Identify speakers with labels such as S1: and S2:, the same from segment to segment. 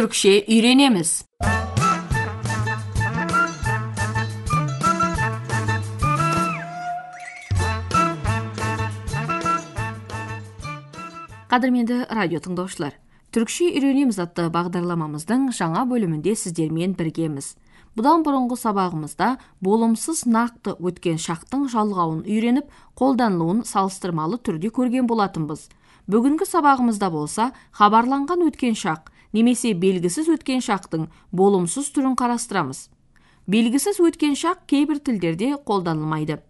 S1: Türkçe öğrenemiz. Қадірменді радио тыңдаушылар, Түркше үйренеміз атты бағдарламамыздың жаңа бөлімінде сіздермен біргеміз. Бұдан бұрынғы сабағымызда болымсыз нақты өткен шақтың жалғауын үйреніп, қолданылуын салыстырмалы түрде көрген болатынбыз. Бүгінгі сабағымызда болса, хабарланған өткен шақ немесе белгісіз өткен шақтың болымсыз түрін қарастырамыз. Белгісіз өткен шақ кейбір тілдерде қолданылмайды.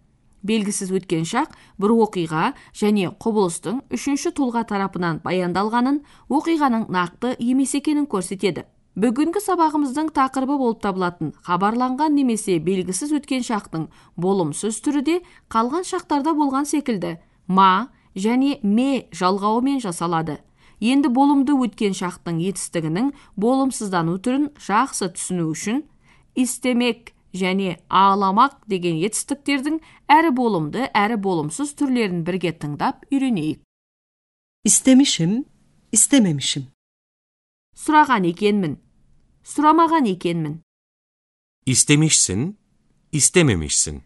S1: Белгісіз өткен шақ бір оқиға және құбылыстың үшінші тұлға тарапынан баяндалғанын оқиғаның нақты емес екенін көрсетеді. Бүгінгі сабағымыздың тақырыбы болып табылатын хабарланған немесе белгісіз өткен шақтың болымсыз түрі де қалған шақтарда болған секілді ма және ме жалғауымен жасалады. Енді болымды өткен шақтың етістігінің болымсыздану түрін жақсы түсіну үшін истемек және аламақ деген етістіктердің әрі болымды әрі болымсыз түрлерін бірге тыңдап үйренейік
S2: İstemişim, istememişim.
S1: сұраған екенмін сұрамаған екенмін
S3: İstemişsin, istememişsin.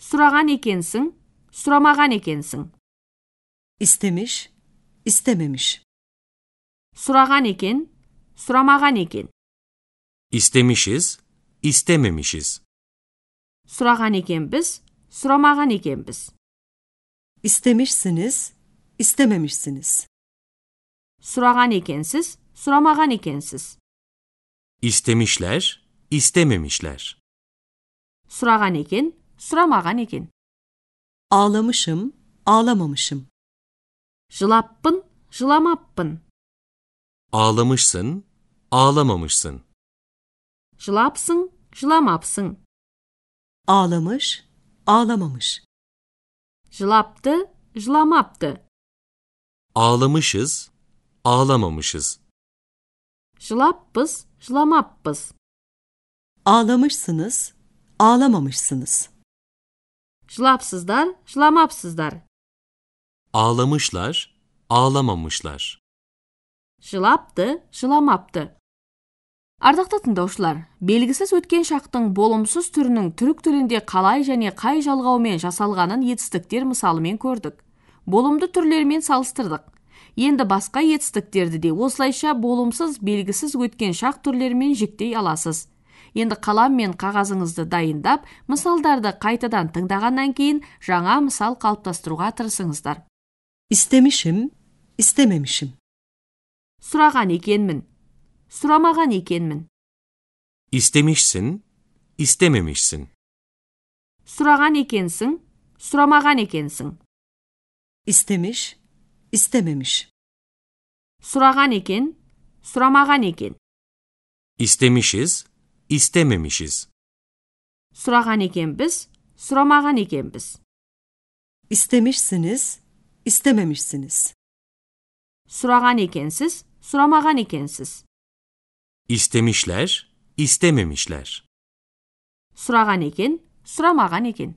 S1: сұраған екенсің сұрамаған екенсің
S2: İstemiş, istememiş.
S1: сұраған екен сұрамаған екен
S3: İstemişiz, istememişiz.
S1: сұраған екенбіз сұрамаған екенбіз
S2: İstemişsiniz, istememişsiniz.
S1: сұраған екенсіз сұрамаған екенсіз
S3: İstemişler, istememişler.
S1: сұраған екен сұрамаған екен
S2: Ağlamışım, ağlamamışım.
S1: Jılappın, jılamappın.
S3: Ağlamışsın, ağlamamışsın.
S1: Jılapsın, jılamapsın.
S2: Ağlamış, ağlamamış.
S1: Jılaptı, jılamaptı.
S3: Ağlamışız, ağlamamışız.
S1: Jılappız, jılamappız.
S2: Ağlamışsınız, ağlamamışsınız.
S1: Jılapsızlar, jılamapsızlar.
S3: Ağlamışlar, ağlamamışlar.
S1: жылапты жыламапты ардақты тыңдаушылар белгісіз өткен шақтың болымсыз түрінің түрік тілінде қалай және қай жалғаумен жасалғанын етістіктер мысалымен көрдік болымды түрлермен салыстырдық енді басқа етістіктерді де осылайша болымсыз белгісіз өткен шақ түрлерімен жіктей аласыз енді қалам мен қағазыңызды дайындап мысалдарды қайтадан тыңдағаннан кейін жаңа мысал қалыптастыруға тырысыңыздар
S2: İstemişim, istememişim.
S1: сұраған екенмін сұрамаған екенмін
S3: İstemişsin, istememişsin.
S1: сұраған екенсің сұрамаған екенсің
S2: İstemiş, istememiş.
S1: сұраған екен сұрамаған екен
S3: İstemişiz, istememişiz.
S1: сұраған екенбіз сұрамаған екенбіз
S2: İstemişsiniz, istememişsiniz.
S1: Suragan ekensiz, suramagan ekensiz.
S3: İstemişler, istememişler.
S1: Suragan eken, suramagan eken.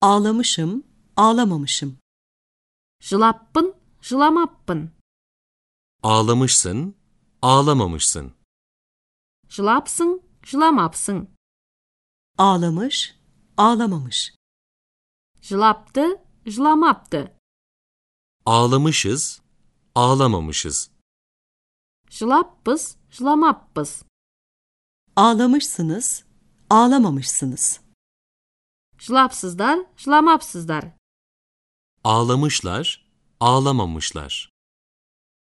S2: Ağlamışım, ağlamamışım.
S1: Jılappın, jılamappın.
S3: Ağlamışsın, ağlamamışsın.
S1: Jılapsın, jılamapsın.
S2: Ağlamış, ağlamamış.
S1: Jılaptı, jılamaptı.
S3: Ağlamışız, ağlamamışız.
S1: жылаппыз жыламаппыз
S2: Ağlamışsınız, ağlamamışsınız.
S1: жылапсыздар жыламапсыздар
S3: Ağlamışlar, ağlamamışlar.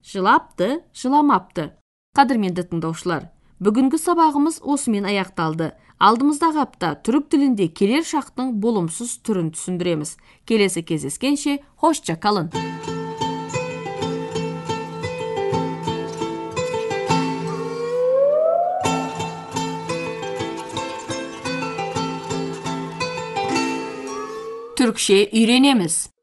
S1: жылапты жыламапты қадірменді тыңдаушылар бүгінгі сабағымыз осымен аяқталды. Алдымыздағы апта түрік тілінде келер шақтың болымсыз түрін түсіндіреміз. Келесі кездескенше hoşça kalın Türkçe öğrenemiz